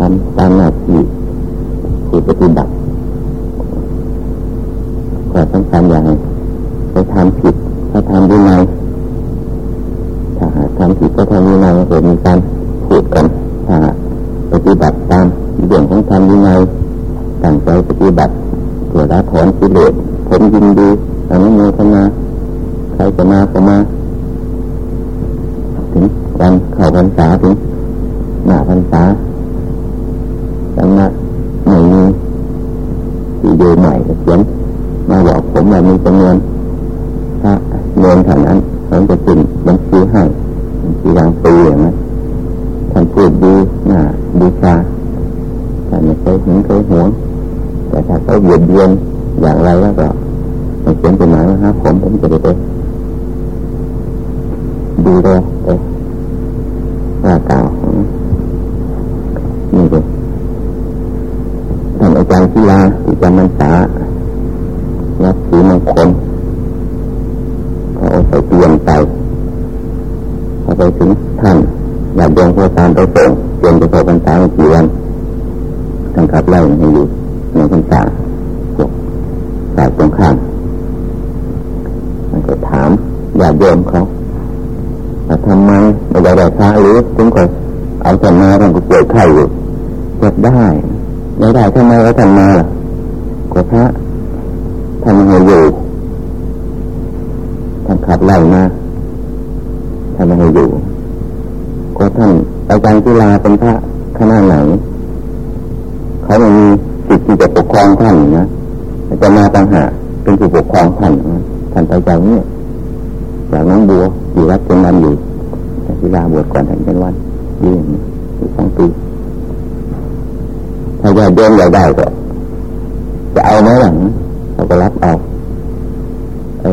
ทำตามหน้าที่ผู้ปฏิบัติก็สำคัญอย่างไปทำผิดถ้าทำด้วยไงถ้าหากทำผิดก็ทำด้วยไงก็มีการพูดกันถ้าปฏิบัติตามเรื่องของทำด้วยไงตั้งใจปฏิบัติตัวละถอนกิเลสผมยินดีอนุโมทนาใครจะมาก็มาถึงวันเข้าพรรษาถึงหน้าพรรษาจังนะไม่มีที่ดูใหม่เขียนมาบอกผมว่ามี จำนวนพระเงินเท่านั้นผมจะจินบัญชีให้บัญชีรางปีอย่างนั้นท่านพูดดีหน้าดีชาท่านไม่เคยหึงเคยหวงแต่ถ้าเขาเบียดเบียนอย่างไรแล้วก็มันเขียนจดหมายมาหาผมผมจะได้ไปดูแลไปว่าเก่าวนี่เลยท่านอาจารย์ศิลาที่จำมันษาวัดศรี มงคลเขาเอาไปเปลี่ยนไปพอไปถึงท่านอยากโยงพระตามไปส่งเปลี่ยนไปเข้าพรรษากี่วันท่านขับไล่ให้อยู่ในพรรษาพวกสายตรงข้ามมันก็ถามอยากโยมเขาทำไมไม่ได้ได้พระหรือถึงก็เอาท่านมาท่านก็ป่วยไข้อยู่อยากได้ไม่ได้ทำไมเอาท่านมาล่ะก็พระ ท่านไม่อยู่ท่านขับไล่มาท่านไม่อยู่ ก็ท่านอาจารย์กีฬาเป็นพระขนาไหนเขาไม่มีสิทธิ์ที่จะปกครองท่านนะจะมาต่างหากเป็นผู้ปกครองท่านท่านไปจากนี้จากน้องบัวอยู่วัดเป็นวันอยู่กีฬาบวชก่อนท่านเป็นวันยืนอยู่สองปีถ้าจะเดินใหญ่ได้ก็จะเอาไหมหลัง ก็รับเอาไอ้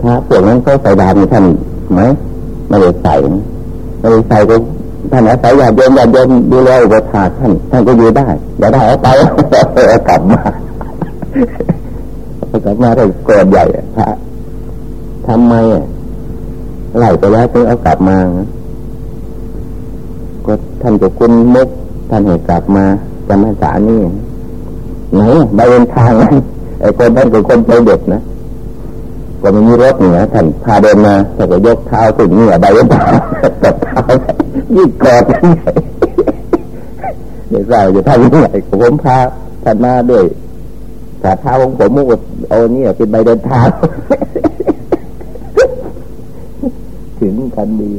ถ้าพวกนั้นเขาใส่ดาบท่านไหมไม่ได้ใส่ไม่ได้ใส่ก็ท่านอาศัยญาติโยาติโยมดูแลอุปถาท่านท่านก็อยู่ได้อย่าได้เอาไปเอากลับมาเอากลับมาได้กอดใหญ่พระทำไมอ่ไล่ไปแล้วถึงเอากลับมาก็ท่านจะคุณมุกท่านให้กลับมาจำพรรษานี่ไหนใบเดินทาง ไอ้คนนั้นก็คนใจเด็ดนะก็ไม่มีรถเนี่ยท่านพาเดินมาแต่ก็ยกเท้าขึ้นนี่ใบเดินทาตัดเท้ายิ่งกอดกันใหญ่เดี๋ยวเราจะทำยังไงผมพาท่านมาด้วยฝ่าเท้าของผมมุกเอาเนี่ยเป็นใบเดินเท้าถึงกันดี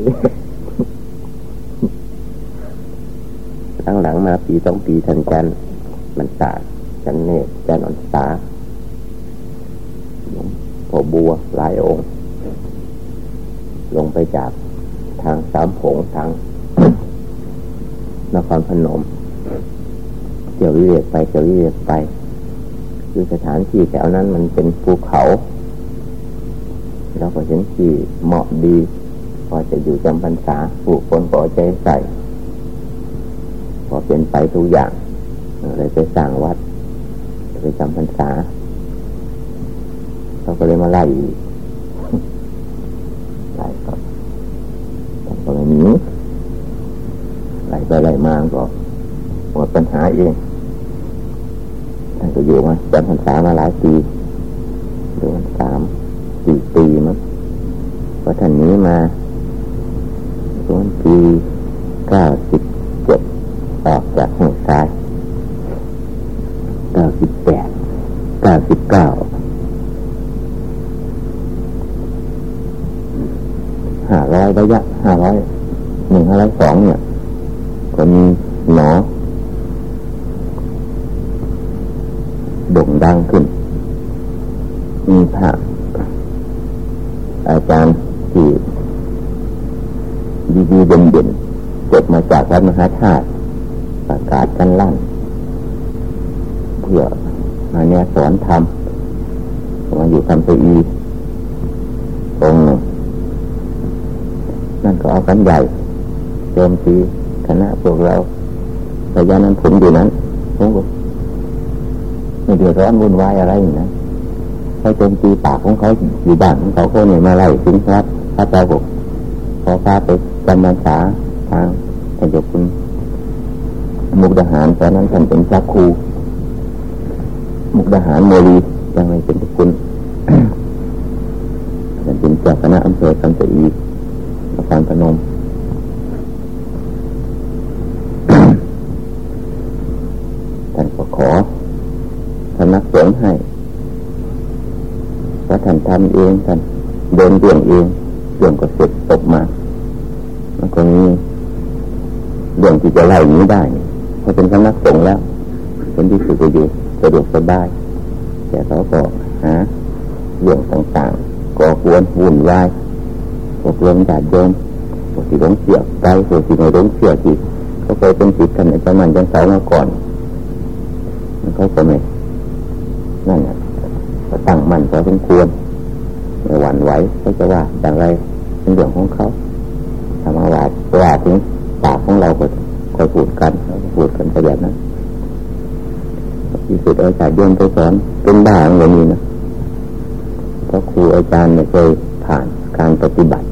หลังมาปีสองปีทันกัน มันตาจันเนตจันอันตา พอบัวหลายองค์ ลงไปจากทางสามผงทางนครพนมเกี่ยววิเวกไปเกี่ยววิเวกไป คือสถานที่แถวนั้นมันเป็นภูเขาเราก็เห็นที่เหมาะดีพอจะอยู่จำพรรษาผู้คนก็ใจใส่พอเป็นไปทุกอย่างเลยไปสร้างวัดไปจำพรรษา เขาก็เลยมาไล่ไล่ก็ท่านก็ไม่มีไล่ไปไล่มาก็หมดปัญหาเองท่านก็อยู่มาจำพรรษามาหลายปีเดือนสามสี่ปีมั้งพอท่านนี้มาช่วงปีเก้าสิบเจ็ดออกจากหัวทรายเก้าสิบแปดเก้าสิบเก้า ห้าร้อยระยะห้าร้อยหนึ่งห้าร้อยสองเนี่ยก็มีหมอด่งดังขึ้น มีพระอาจารย์ที่ดีๆเด่นๆจบมาจากวัดมหาธาตุประกาศกันลั่น เพื่อมาเนี่ยสอนทำมาอยู่ทำไปอีองหนึ่งนั่น กันใหญ่โจมตีคณะพวกเราระยะนั้นผมอยู่นั้นผมก็ไม่เดือดร้อนวุ่นวายอะไรนะเขาโจมตีปากของเขาอยู่บ้านของเขาเขาเนี่ยมาไล่สินครับพระเจ้าบอกพอพาไปจำพรรษาทางท่านเจ้าคุณมุกดาหารตอนนั้นท่านเป็นชักครู มุกดาหารโมลียังไงเป็นคุณท่านเป็นเจ้าคณะอำเภอสันติอี นครพนมท่านก็ขอสำนักสงฆ์ให้ว่าท่านทำเองท่านเดินเรื่องเองเรื่องก็เสร็จตกมา มันก็มีเรื่องที่จะไล่นี้ได้พอเป็นสำนักสงฆ์แล้วเป็นที่สุดก็อยู่สะดวกสบาย แต่เขาก็หาเรื่องต่างๆก่อกวนวุ่นวาย อกวนญาติโยมปวดที่หลงเสียไปปวดที่ไม่หลงเสียจิตเขาเคยเป็นจิตกันในประมาณจังสามาก่อนมันเขาก็ไม่นั่นแหละตั้งมั่นพอสมควรไม่หวั่นไหวเขาจะว่าอย่างไรเป็นเรื่องของเขาทำมาว่าว่าถึงปากของเราก็คอยพูดกันพูดกันไปแบบนั้นที่สุดอาจารย์โยนไปสอนเป็นบ้าอย่างนี้นะเพราะครูอาจารย์เนี่ยเคยผ่านการปฏิบัติ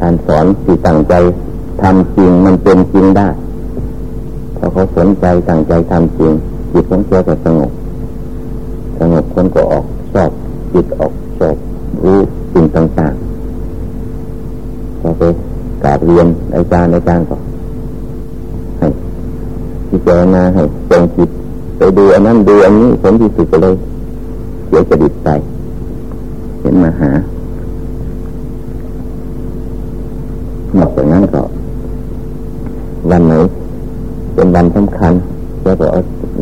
การสอนที่ตั้งใจทำจริงมันเป็นจริงได้พอเขาสนใจตั้งใจทำจริงจิตของเขาก็สงบสงบคนก็ออกชอบจิตออกชอบรู้สิ่งต่างๆพอไปกราบเรียนอาจารย์อาจารย์ก็ให้พิจารณาให้ตรงจิตไปดูอันนั้นดูอันนี้ผลที่สุดก็เลยเสียจดิตไปเห็นมาหา นอกจากนั้นก็วันไหนเป็นวันสำคัญแล้วก็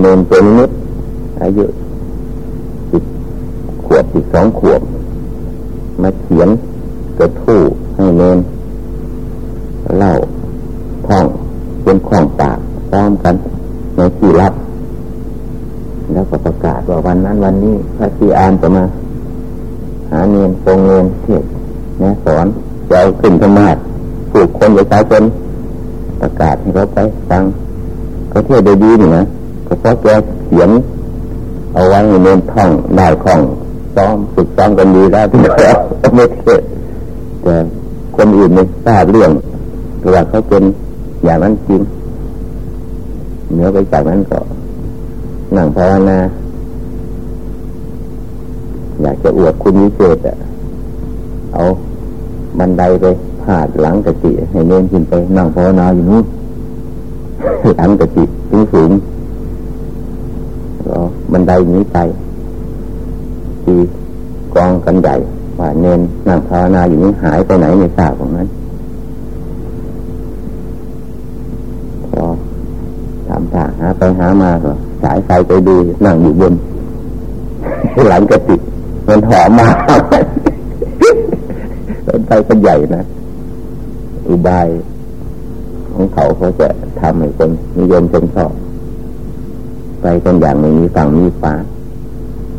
เนนเป็นนิดอายุสิบขวบสิบสองขวบ มาเขียนกระทู้ให้เนนเล่าท่องเป็นของปากพร้อมกันในที่รับ แล้วก็ประกาศว่าวันนั้นวันนี้พระชีอานจะมา หาเนนทรงเนนเทศนะสอนจะเอาขึ้นธรรมาผูก คนประชาชนประกาศให้เขาไปฟังเขาเที่ยวได้ดีนี่นะก็เพราะแกเขียนเอาไว้ในเนนท่องได้คล่องซ้อมฝึกซ้อมกันดีแล้วที่เขาไม่เทศแต่คนอื่นไม่ทราบเรื่องว่าเขาเป็นอย่างนั้นจริงเหนือไปจากนั้นก็หนังภาวนาอยากจะอวดคุณวิเศษอะเอาบันไดไป ผาดหลังกะจิให้เน้นขึ้นไปนั่งภาวนาอยู่นู้นหลังกะจิสูงสูงก็บันไดนี้ไปทีกองกันใหญ่ว่าเน้นนั่งภาวนาอยู่นี้หายไปไหนในทราบของนั้นก็ทำท่าหาไปหามาก็สายไฟไปดูนั่งอยู่บนหลังกะติมันหอมมากรถไฟก็ใหญ่นะ อุบายของเขาเขาจะทำให้คนนิยมชมชอบ ไปกันอย่างไม่มีฝั่งมีฝา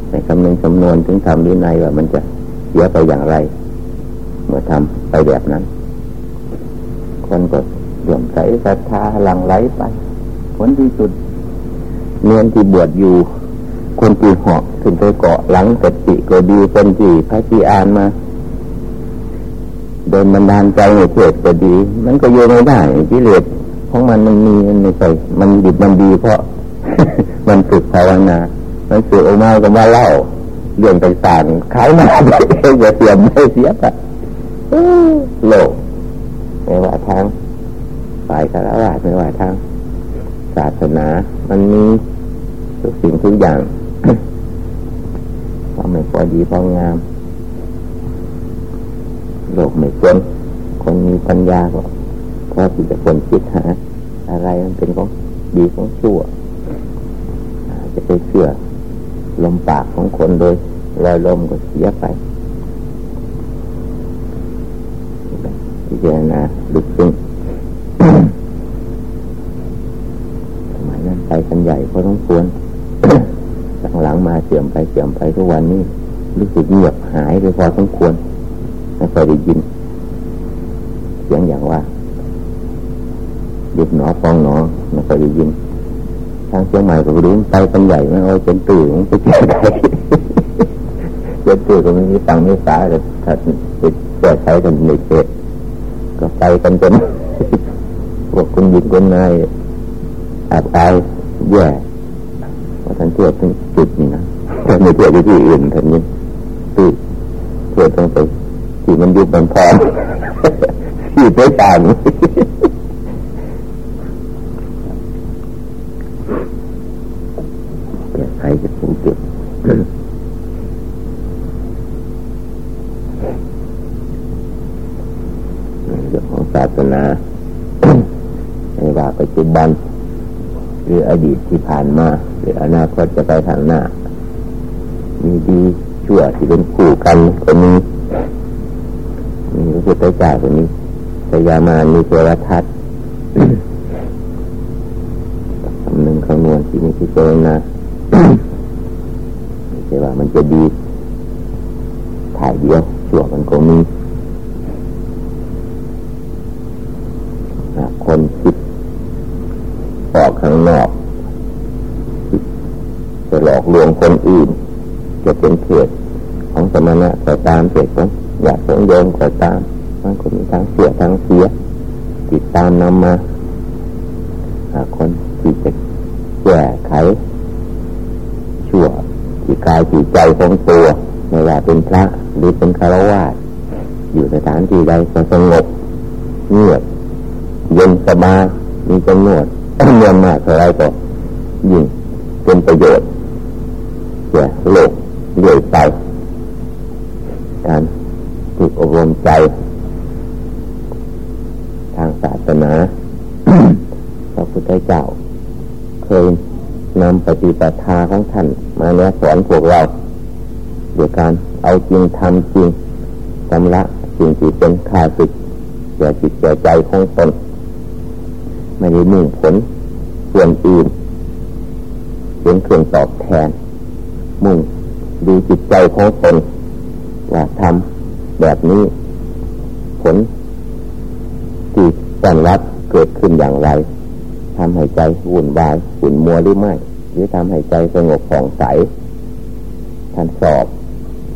แต่คำนึงคำนวณถึงทำวินัยว่ามันจะเสียไปอย่างไร เมื่อทำไปแบบนั้น คนก็เลื่อมใสศรัทธาหลั่งไหลไปผลที่สุดเนียนที่บวชอยู่คนที่หอกขึ้นไปเกาะหลังกติก็ดีคนที่พระที่อ่านมา โดนบันดาลใจในเทศก็ดี มันก็โยนไม่ได้กิเลสของมันมันมีมันไม่ใช่มันดิบมันดีเพราะ มันฝึกภาวนา มันฝึกออกมาก็มาเล่าเรื่องต่างๆขายมาเองจะเสียไม่เสียไปโลกไม่ว่าทางฝ่ายคารวะไม่ว่าทางศาสนา มันมีทุกสิ่งทุกอย่างทำให้พอดีพองาม โลกไม่จนคนมีปัญญาก็พอที่จะคนคิดหาอะไรมันเป็นของดีของชั่ว จะไปเชื่อลมปากของคนโดยลอยลมก็เสียไปพิจารณาลึกซึ้งสมัยนั้นไปกันใหญ่พอต้องควรหลังมาเสื่อมไปเสื่อมไปทุกวันนี้รู้สึกเงียบหายไปพอสมควร ไม่เคยได้ยิน เสียงอย่างว่าหยุดหนอฟองหนอไม่เคยได้ยิน ทางเชียงใหม่ก็รู้ไปกันใหญ่ไม่เอาเป็นตื่นไปเจอใครเจอตื่นก็ไม่มีตังไม่สาเลยถ้าติดแก้ใช้กันในเขตก็ไปกันจนฝวกคุณหญิงคนนายอับอายแย่ว่าท่านเทียบถึงจุดนี้นะแต่ไม่เทียบที่อื่นท่านนี้ตีเทียบต้องไป ที่มันยุบมันพร้อมที่ไปตามใครจะผูกเก็บเรื่องของศาสนาในว่าปัจจุบัน หรืออดีตที่ผ่านมา หรืออนาคตจะไปทางหน้า มีดีชั่วที่เป็นคู่กันคนนี้มี พระพุทธเจ้าคนนี้สยามามีเทวทัตคำหนึ่งคำนวณที่มีที่เจนะไม่ใช่ว่ามันจะดีถ่ายเดียวชั่วมันคงมีคนคิดออกข้างนอกจะหลอกลวงคนอื่น จะเป็นเขตของสมณะก็ตามเขตของ อยากของโยมก็ตามบางคนมีทั้งเสียทั้งเสีย ติดตามนำมาหาคนที่จะแก้ไข ชั่วที่กายที่ใจของตัวไม่ว่าเป็นพระหรือเป็นคารวะอยู่สถานที่ใดก็สงบเงียบเย็นสบายมีจำนวนจำนวนมากเท่าไรก็ยิ่งเป็นประโยชน์แก่โลกเรื่อยไปการ ฝึกอบรมใจ ทางศาสนาพระพุทธเจ้า เคยนำปฏิปทาของท่าน มาแนะสอนพวกเราโดยการเอาจริงทำจริงชำระสิ่งที่เป็นข้าศึกแก่จิตแก่ใจของตนไม่ได้มุ่งผลส่วนอื่นเป็นเครื่องตอบแทน มุ่งดูจิตใจของตนว่าทำ แบบนี้ ผลที่ต้อนรับเกิดขึ้นอย่างไรทำให้ใจวุ่นวายหุ่นมัวหรือไม่ หรือทำให้ใจสงบผ่องใสท่านสอบ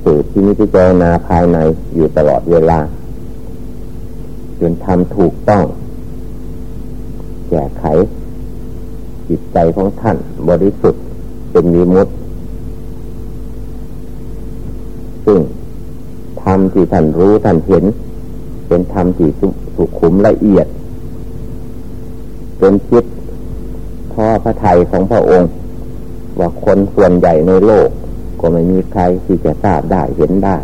สืบที่นิพพานาภายในอยู่ตลอดเวลาจนทำถูกต้อง แก้ไข จิตใจของท่าน บริสุทธิ์เป็นมีมุตซึ่ง มที่ท่านรู้ท่านเห็น เป็นธรรมที่สุขุมละเอียด เป็นคิดท่อพระไทยของพระองค์ ว่าคนส่วนใหญ่ในโลก ก็ไม่มีใครที่จะทราบได้เห็นได้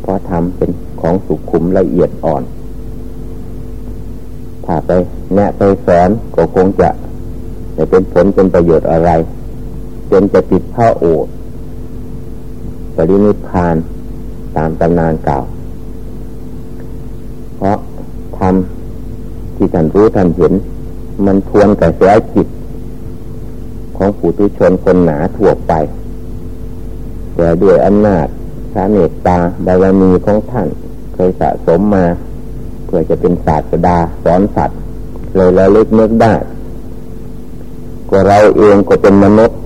เพราะธรรมเป็นของสุขุมละเอียดอ่อน ถ้าไปแนะไปสอนก็คงจะจะเป็นผลเป็นประโยชน์อะไรจนจะติดพระโอษฐ์ปรินิพาน ตามตำนานเก่า เพราะทำที่ท่านรู้ท่านเห็น มันทวนกระแสจิต ของผู้ทุชนคนหนาทั่วไป แต่ด้วยอำนาจพระเมตตาบารมีของท่าน เคยสะสมมา เพื่อจะเป็นศาสดาสอนสัตว์เลยระลึกนึกได้ก็เราเองก็เป็นมนุษย์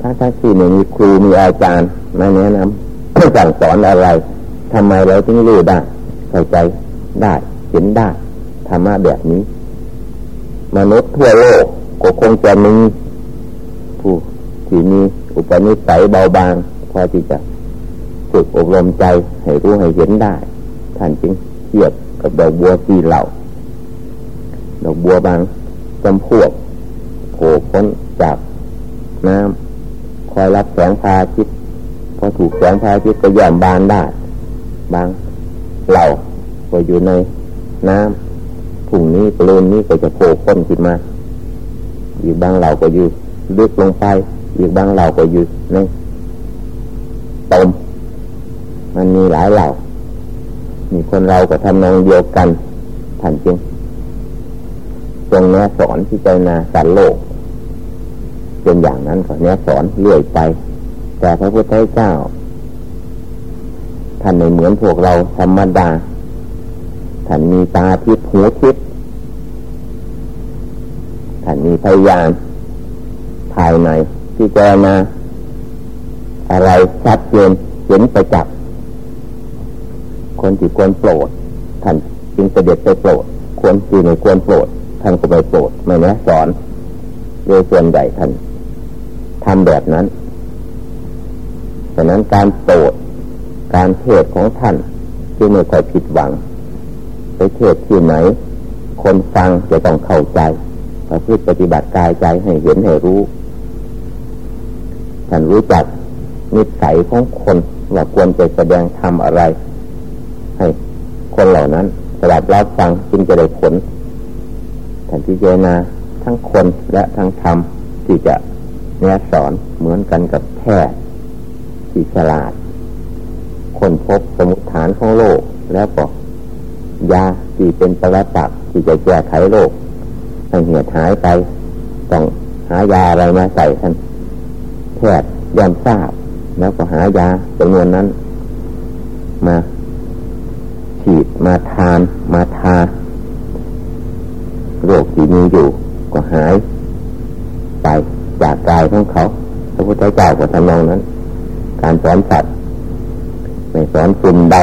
ถ้าถ้าที่ไม่มีครูมีอาจารย์มาแนะนำ สั่งสอนอะไรทำไมเราถึงรู้ได้เข้าใจได้เห็นได้ธรรมะแบบนี้ มนุษย์ทั่วโลกก็คงจะมีผู้ที่มีอุปนิสัยเบาบาง พอที่จะฝึกอบรมใจให้รู้ให้เห็นได้ ท่านจึงเทียบกับดอกบัวสีเหล่าดอกบัวบางจำพวกโผล่พ้นจากน้ำคอยรับแสงพาทิต พอถูกแสงพาทิตก็ย่อมบานได้ บางเหล่าก็อยู่ในน้ำผุ่งนี้กลืนนี้ก็จะโผล่พ้นขึ้นมา อีกบางเหล่าก็อยู่ลึกลงไป อีกบางเหล่าก็อยู่ในตมมันมีหลายเหล่า มีคนเราก็ทำนองเดียวกันท่านจริงตรงนี้สอนที่ใจนาสัตว์โลกเป็นอย่างนั้นก็เนี้ยสอนเรื่อยไป แต่พระพุทธเจ้า ท่านไม่เหมือนพวกเราธรรมดา ท่านมีตาทิพย์หูทิพย์ท่านมีพยานภายในที่เจนาอะไรชัดเจนเห็นประจักษ์คนที่ควรโปรดท่านจึงเสด็จไปโปรดควรที่ไม่ควรโปรดท่านก็ไม่โปรดไม่แนะสอนโดยส่วนใหญ่ท่านทำแบบนั้น ฉะนั้นการโปรดการเทศของท่านจึงไม่ค่อยผิดหวัง ไปเทศที่ไหน คนฟังจะต้องเข้าใจประพฤติปฏิบัติกายใจให้เห็นให้รู้ท่านรู้จักนิสัยของคนว่าควรจะแสดงทำอะไร ให้คนเหล่านั้นสดับรับฟังจึงจะได้ผลท่านพิจารณาทั้งคนและทั้งธรรมที่จะแนะสอนเหมือนกันกับแพทย์ ที่ฉลาด คนพบสมุทฐานของโลกแล้วก็ยาที่เป็นปรตักที่จะแก้ไขโลกให้เหี่ยหายไปต้องหายาอะไรมาใส่ท่านแพทย์ย่อมทราบ แล้วก็หายาจำนวนนั้น มาฉีดมาทานมาทาโรคที่มีอยู่ ก็หาย ไปจากกายของเขา พระพุทธเจ้าก็ทำนองนั้น การสอนสัตว์ไม่สอนฝุ่นเดา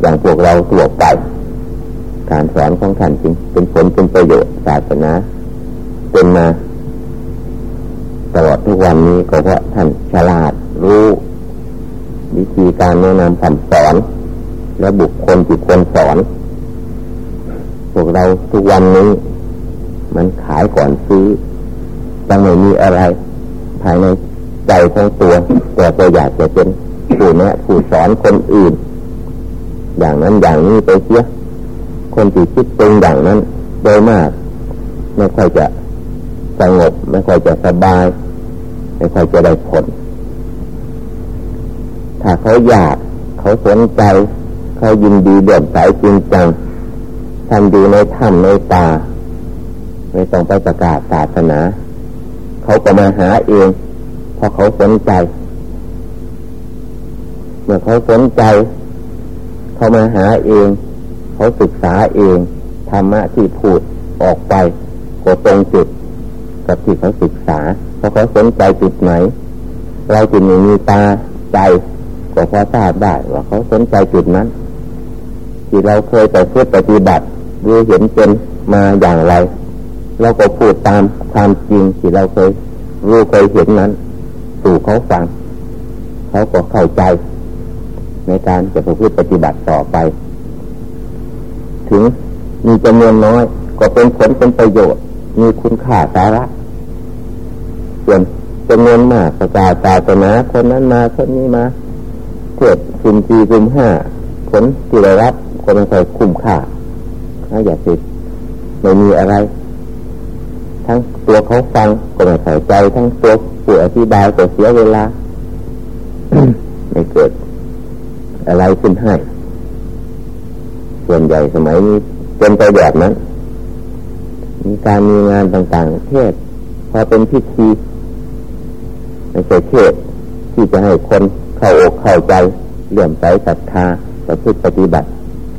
อย่างพวกเราตัวไป การสอนของท่านจริงเป็นผลเป็นประโยชน์ศาสนาเป็นมาตลอดทุกวันนี้ก็เพราะท่านฉลาดรู้วิธีการแนะนำคำสอน และบุคคลที่ควรสอน พวกเราทุกวันนี้ มันขายก่อนซื้อยังไม่มีอะไร ภายใน ใจของตัว แต่ก็อยากจะเป็นผู้แนะผู้สอนคนอื่น อย่างนั้นอย่างนี้ไปเสียคนที่คิดเป็นอย่างนั้น โดยมาก ไม่ค่อยจะสงบไม่ค่อยจะสบาย ไม่ค่อยจะได้ผล ถ้าเขาอยากเขาสนใจเขายินดีเดือดใสจริงจังทำอยู่ในถ้ำในป่าไม่ต้องไปประกาศศาสนา เขาก็มาหาเอง เพราะเขาสนใจ เมื่อเขาสนใจ เขามาหาเอง เขาศึกษาเองธรรมะที่พูดออกไปก็ตรงจุด กับที่เขาศึกษา เพราะเขาสนใจจุดไหน เราจึงมีตาใจก็พอทราบได้ว่าเขาสนใจจุดนั้น ที่เราเคยแต่พูดปฏิบัติรู้เห็นเป็นมาอย่างไร เราก็พูดตามความจริงที่เราเคยรู้เคยเห็นนั้น สู่เขาฟัง เขาก็เข้าใจ ในการจะพูดปฏิบัติต่อไป ถึงมีจำนวนน้อย ก็เป็นผลเป็นประโยชน์ มีคุณค่าสาระส่วนจำนวนมากประกาศศาสนาคนนั้นมาคนนี้มาเทศคุมจีคุมห้าผลที่ได้รับคนไม่ค่อยคุ้มค่าถ้าอยากติดไม่มีอะไร ทั้งตัวเขาฟังก็ไม่เข้าใจ ทั้งตัว ผู้อธิบายก็เสียเวลา ไม่เกิด อะไรขึ้นให้ ส่วนใหญ่สมัยนี้เป็นไปแบบนั้น มีการมีงานต่างๆ เทศพอเป็นพิธีไม่ใช่เทศที่จะให้คนเข้าอกเข้าใจเลื่อมใสศรัทธาประพฤติปฏิบัติ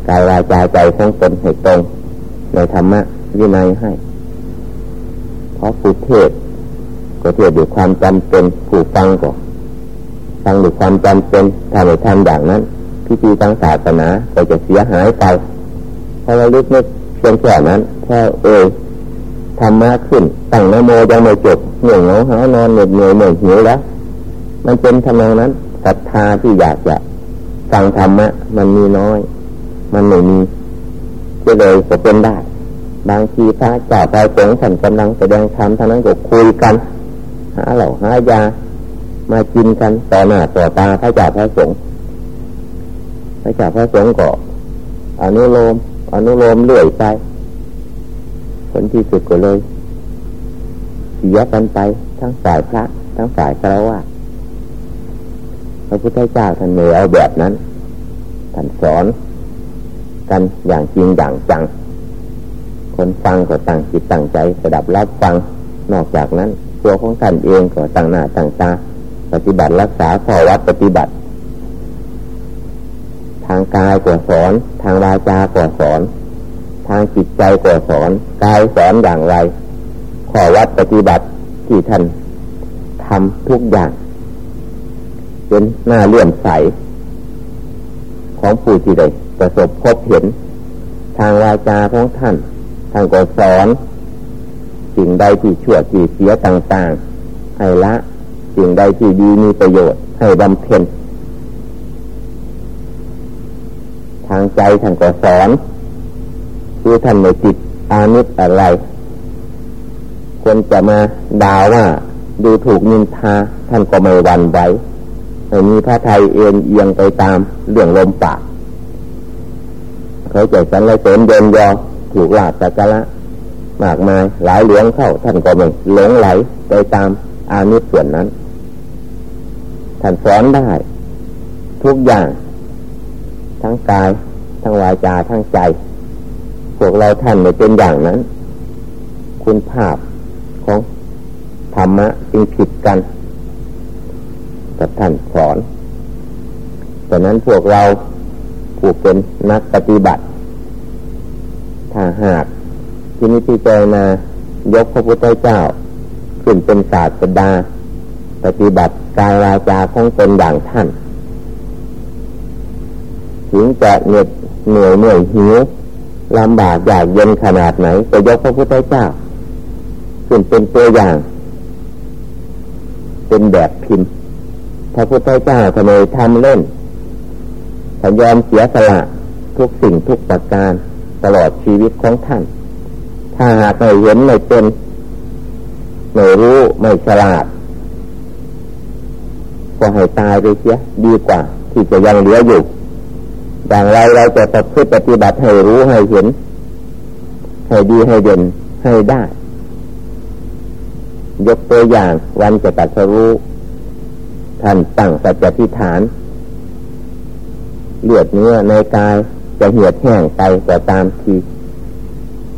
กายวาจาใจของตนให้ตรงในธรรมะวินัยให้ เพราะผู้เทศ ก็เทศด้วยความจำเป็นผู้ฟังก็ฟังด้วยความจำเป็นถ้าไม่ทำอย่างนั้นพิธีทางศาสนาก็จะเสียหายไปพราเราลึกนึกเพียงแค่นั้นแค่เอ่ยธรรมะขึ้นตั้งนโมยังไม่จบเหนื่อยเหงาหานอนเหนื่อยเหนื่อยเหนื่อยหิวแล้วมันเป็นทำนองนั้นศรัทธาที่อยากจะฟังธรรมะมันมีน้อย มันไม่มีก็เลยจะเป็นได้ บางทีพระเจ้าไปสงฆ์ท่านกำลังแสดงธรรมท่านั้นก็คุยกัน หาเหล่าหายา มากินกันต่อหน้าต่อตาพระเจ้าพระสงฆ์พระเจ้าพระสงฆ์ก็อนุโลมอนุโลมเรื่อยไปผลที่สุดก็เลยเสียกันไปทั้งฝ่ายพระ ทั้งฝ่ายคารวะพระพุทธเจ้าท่านเหนเอาแบบนั้นท่านสอนกันอย่างจริงอย่างจัง คนฟังก็ตั้งจิตตั้งใจสดับรับฟังนอกจากนั้น ตัวของท่านเองก็ตั้งหน้าตั้งตาปฏิบัติรักษาข้อวัดปฏิบัติ ทางกายก็สอน ทางวาจาก็สอน ทางจิตใจก็สอนกายสอนอย่างไรขอวัดปฏิบัติที่ท่านทำทุกอย่างเป็นหน้าเลื่อมใส ของผู้ที่ได้ประสบพบเห็น ทางวาจาของท่าน ทางก็สอน สิ่งใดที่ชั่วที่เสียต่างๆให้ละ สิ่งใดที่ดีมีประโยชน์ให้บำเพ็ญทางใจท่านก็สอนคือท่านไม่ติดอานิตอะไรคนจะมาด่าว่าดูถูกนินทาท่านก็ไม่หวั่นไหวไม่มีพระไทยเอ็นเอียงไปตามเรื่องลมปากเขาจะสันเลยเสริมเดินยอถูกหลาดตะกะละ มากมาย หลายหลวงเข้าท่านก็ไม่หลงไหลไปตามอานิสส่วนนั้น ท่านสอนได้ ทุกอย่าง ทั้งกาย ทั้งวาจา ทั้งใจ พวกเราท่านไม่เป็นอย่างนั้น คุณภาพของธรรมะจึงผิดกันกับท่านสอนดังนั้นพวกเราผู้เป็นนักปฏิบัติ ถ้าหาก ที่นี้ที่เจนายกพระพุทธเจ้า ขึ้นเป็นศาสดา ปฏิบัติกายวาจาของตนอย่างท่าน ถึงจะเหน็ดเหนื่อยเหนื่อยหิวลำบากอยากเย็นขนาดไหนจะยกพระพุทธเจ้า ขึ้นเป็นตัวอย่าง เป็นแบบพิมพ์ พระพุทธเจ้าทำไมทำเล่นถ้ายอมเสียสละทุกสิ่งทุกประการตลอดชีวิตของท่าน ถ้าหากไม่เห็นไม่เป็นไม่รู้ไม่ฉลาดก็ให้ตายไปเสียดีกว่า ที่จะยังเหลืออยู่อย่างไรเราจะประพฤติปฏิบัติให้รู้ให้เห็น ให้ดีให้เด่นให้ได้ ยกตัวอย่างวันจะตัดสรู้ท่านตั้งสัจจิฐาน เลือดเนื้อในกายจะเหี่ยวแห้งไปก็ตามที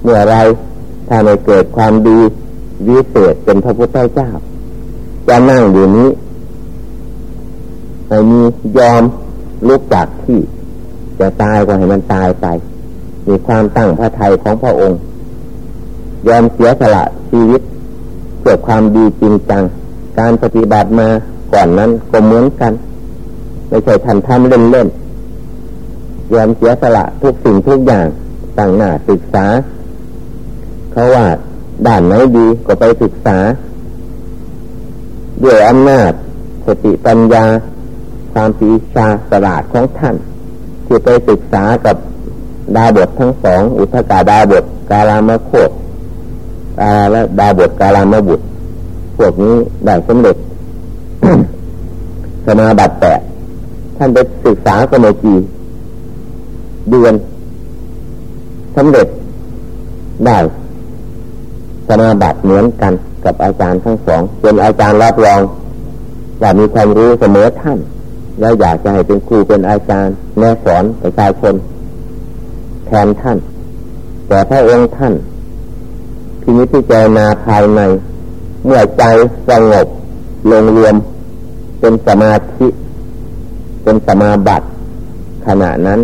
เมื่อไร ถ้าไม่เกิดความดีวิเศษเป็นพระพุทธเจ้า จะนั่งอยู่นี้ไม่มียอมลุกจากที่ จะตายก็ให้มันตายไป มีความตั้งพระทัยของพระองค์ ยอมเสียสละชีวิตเพื่อความดีจริงจัง การปฏิบัติมาก่อนนั้นก็เหมือนกัน ไม่ใช่ทันทำเล่นๆยอมเสียสละทุกสิ่งทุกอย่างต่างหน้าศึกษา เขาว่าด่านไหนดีก็ไปศึกษา ด้วยอำนาจสติปัญญาความปีชาสลาดของท่าน ที่ไปศึกษากับดาบททั้งสอง อุทกาดาบทกาลามโคตกาและดาบทกาลามบุตร พวกนี้ได้สำเร็จสมาบัติแปดท่านไปศึกษาก็ไม่กี่เดือนสำเร็จได้ สมาบัติเหมือนกันกับอาจารย์ทั้งสอง เป็นอาจารย์รับรองว่ามีความรู้เสมอท่าน แล้วอยากจะให้เป็นครูเป็นอาจารย์แนะสอนประชาชนแทนท่าน แต่พระองค์ท่านทีนี้ที่เจนาภายใน เมื่อใจสงบลงรวม เป็นสมาธิเป็นสมาบัติขณะนั้น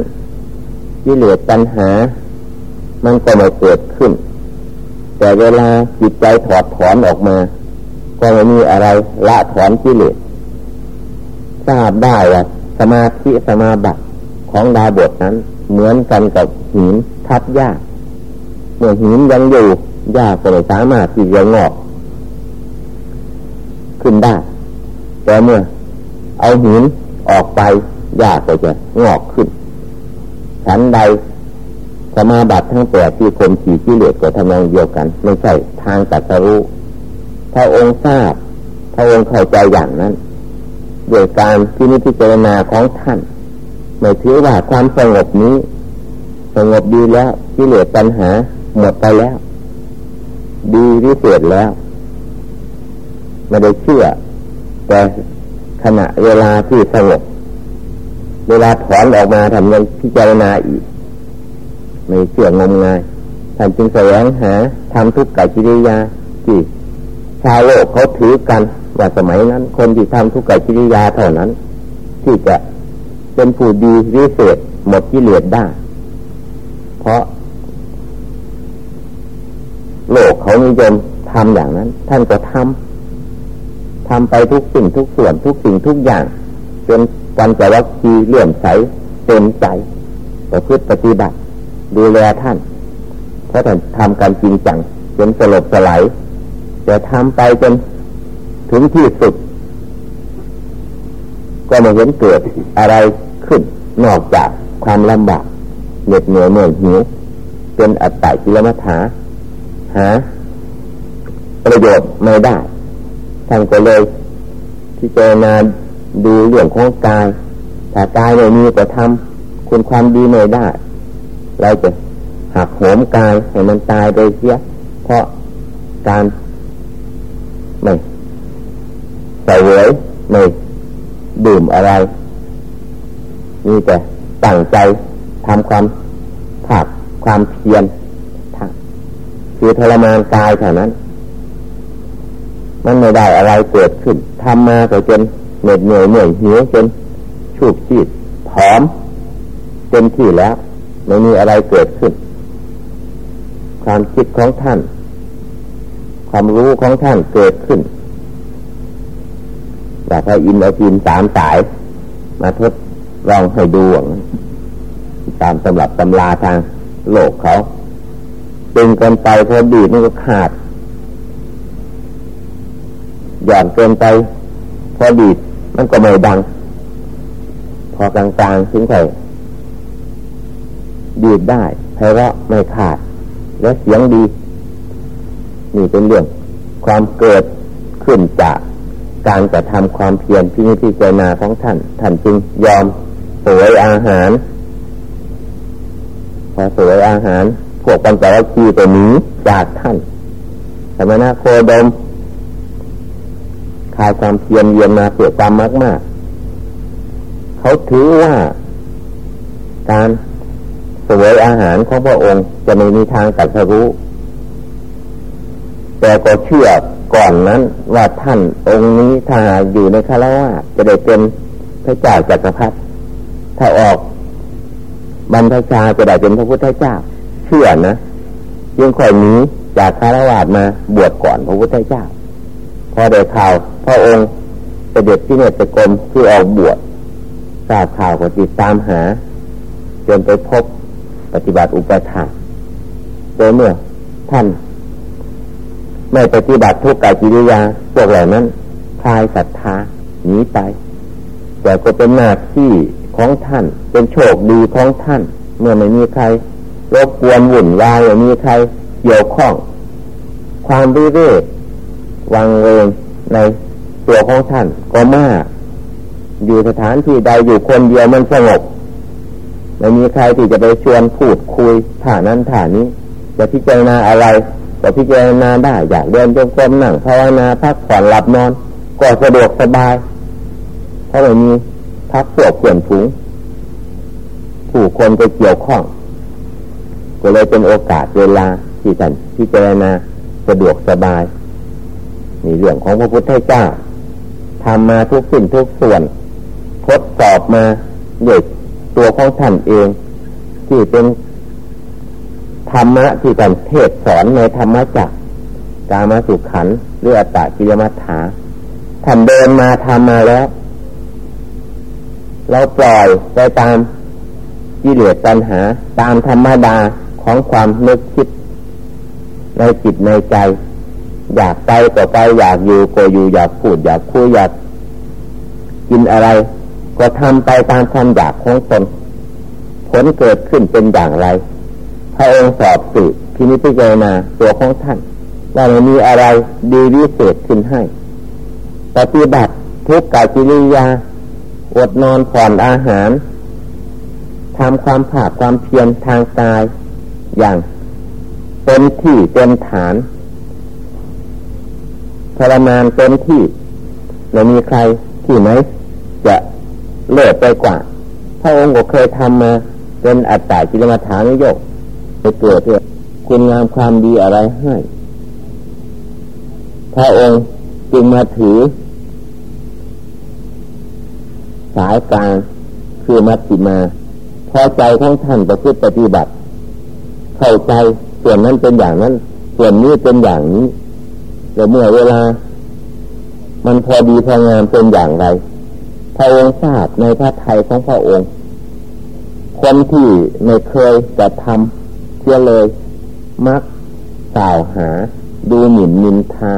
กิเลสปัญหา มันก็ไม่เกิดขึ้น แต่เวลาจิตใจถอดถอนออกมา ก็ไม่มีอะไรละถอนกิเลสทราบได้ว่าสมาธิสมาบัติของดาบทนั้น เหมือนกันกับหินทับหญ้าเมื่อหินยังอยู่หญ้าก็ไม่สามารถที่จะงอก ขึ้นได้ แต่เมื่อ เอาหินออกไปหญ้าก็จะงอกขึ้นฉันใด สมาบัติทั้งแปดที่คนขี่ที่เหลือก็ทำนองเดียวกัน ไม่ใช่ทางตัดสรู้พระองค์ทราบพระองค์เข้าใจอย่างนั้นโดยการที่นิพพานาของท่านไม่ถือว่าความสงบนี้ สงบดีแล้วที่เหลือปัญหาหมดไปแล้ว ดีที่เศษแล้วไม่ได้เชื่อ แต่ขณะเวลาที่สงบเวลาถอนออกมาทำยังพิจารณาอีก ไม่เชื่องมงายท่านจึงแสวงหาทำทุกกกิริยาที่ชาวโลกเขาถือกันว่าสมัยนั้น คนที่ทำทุกกกิริยาเท่านั้น ที่จะเป็นผู้ดีวิเศษหมดกิเลสได้ เพราะ โลกเขานิยมทำอย่างนั้น ท่านก็ทำทำไปทุกสิ่งทุกส่วนทุกสิ่งทุกอย่างจนวันจะวัคคีเลื่อมใสเต็มใจประพฤติปฏิบัติ ดูแลท่านเพราะท่านทำการจริงจังจนสลบสลายจะทำไปจนถึงที่สุด ก็ไม่เห็นเกิดอะไรขึ้น นอกจากความลำบากเหน็ดเหนื่อยเหนื่อยหิวเป็นอัตตากิลมัฐาหา ประโยชน์ไม่ได้ท่านก็เลยที่เจนาดูเรื่องของกายถ้ากายไม่มีก็ทำคุณความดีไม่ได้ เราจะหักโหมกายให้มันตายไปเสียเพราะการไม่ใส่เวยไม่ดื่มอะไรมีแต่ตั้งใจทำความผักความเพียรคือทรมานกายเท่านั้น มันไม่ได้อะไรเกิดขึ้นทำมาก็จนเหน็ดเหนื่อยเหนื่อยหิวจนชูบชีดผอมเต็มที่แล้ว ไม่มีอะไรเกิดขึ้น ความคิดของท่าน ความรู้ของท่านเกิดขึ้นอยากให้อินเอาจีนสามสาย มาทดลองให้ดูตามตำรับตำราทางโลกเขาตึงเกินไปพอดีมันก็ขาดหย่อนเกินไปพอดีมันก็ไม่ดัง พอกลางๆถึงไข่ ดีดได้ไพเราะไม่ขาด และเสียงดี นี่เป็นเรื่อง ความเกิดขึ้นจากการจะทำความเพียรที่นิพพานาของท่าน ท่านจึงยอมสวยอาหาร พอสวยอาหารพวกปัญจวัคคีย์ตัวนี้จากท่านสมณะโคดมคายความเพียรเยียนมาเพื่อความมากมากเขาถือว่า การ สวยอาหารของพระองค์จะไม่มีทางตัดสรู้ แต่ก็เชื่อก่อนนั้นว่าท่านองค์นี้ถ้าอยู่ในคารวะจะได้เป็นพระเจ้าจักรพรรดิถ้าออกบรรพชาจะได้เป็นพระพุทธเจ้า เชื่อนะยังค่อยหนีจากคารวะมาบวชก่อนพระพุทธเจ้า พอได้ข่าวพระองค์เสด็จที่เนตรกรมที่ออกบวชทราบข่าวก็ติดตามหาจนไปพบ ปฏิบัติอุปถาโดยเมื่อท่าน ไม่ปฏิบัติทุกกายกิริยาพวกเหล่านั้นคลายศรัทธาหนีไป แต่ก็เป็นหน้าที่ของท่าน เป็นโชคดีของท่าน เมื่อไม่มีใครรบกวนวุ่นวายไม่มีใครเกี่ยวข้อง ความวิเวกวังเวงในตัวของท่านก็มาก อยู่สถานที่ใดอยู่คนเดียวมันสงบ ไม่มีใครที่จะไปชวนพูดคุยถ่านั้นถ่านี้ จะพิจารณาอะไรก็พิจารณาได้อยากเดินจงกรมนั่งภาวนาพักผ่อนหลับนอนก็สะดวกสบายเพราะไม่มีพักพวกเพื่อนฝูงผู้คนไปเกี่ยวข้องก็เลยเป็นโอกาสเวลาที่ท่านพิจารณาสะดวกสบายมีเรื่องของพระพุทธเจ้าทำมาทุกสิ่งทุกส่วน ทดสอบมาด้วย ตัวของท่านเอง ที่เป็นธรรมะที่การเทศสอนในธรรมะจักกามาสุขขันหรืออัตตกิยมัฏฐาท่านเดินมาทำมาแล้ว เราปล่อยไปตามกิเลสตัณหา ตามธรรมดาของความนึกคิด ในจิตในใจ อยากไปก็ไปอยากอยู่ก็อยู่อยากพูด อยากคุยอยากกินอะไร ก็ทำไปตามความอยากของตนผลเกิดขึ้นเป็นอย่างไร พระองค์สอบสืบพินิจพิจารณาตัวของท่าน ว่ามันมีอะไรดีวิเศษขึ้นให้ ปฏิบัติทุกกาจิริยา อดนอนผ่อนอาหารทำความผาดความเพียรทางกาย อย่างเต็มที่เต็มฐานทรมานเต็มที่ไม่มีใครที่ไหนจะ เลิศไปกว่าพระองค์ก็เคยทำมาเป็นอัตตาจิรมาฐานโยกไปเกิดเพื่อคุณงามความดีอะไรให้พระองค์จึงมาถือ สายกลางคือมัตติมา พอใจของท่านประพฤติปฏิบัติ เข้าใจส่วนนั้นเป็นอย่างนั้น ส่วนนี้เป็นอย่างนี้แต่เมื่อเวลา มันพอดีพองามเป็นอย่างไร พระองค์ทราบในพระไทยของพระองค์ คนที่ไม่เคยจะทำเสียเลย มักกล่าวหา ดูหมิ่นนินทา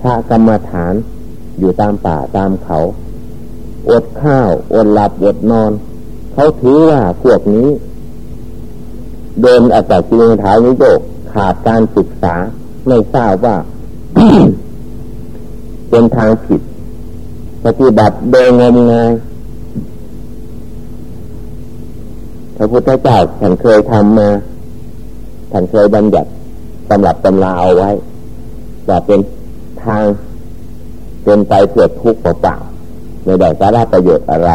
พระกรรมฐานอยู่ตามป่าตามเขา อดข้าว อดหลับ อดนอน เขาถือว่าพวกนี้ เดินอาศัยจีนท้ายนิโยกขาดการศึกษา ไม่ทราบว่า เป็นทางผิด ปฏิบัติโดยงมงายพระพุทธเจ้าท่านเคยทำมาท่านเคยบัญญัติสำหรับตำราเอาไว้ว่าเป็นทางเป็นไปเพื่อทุกข์เปล่าไม่ได้สาระประโยชน์อะไร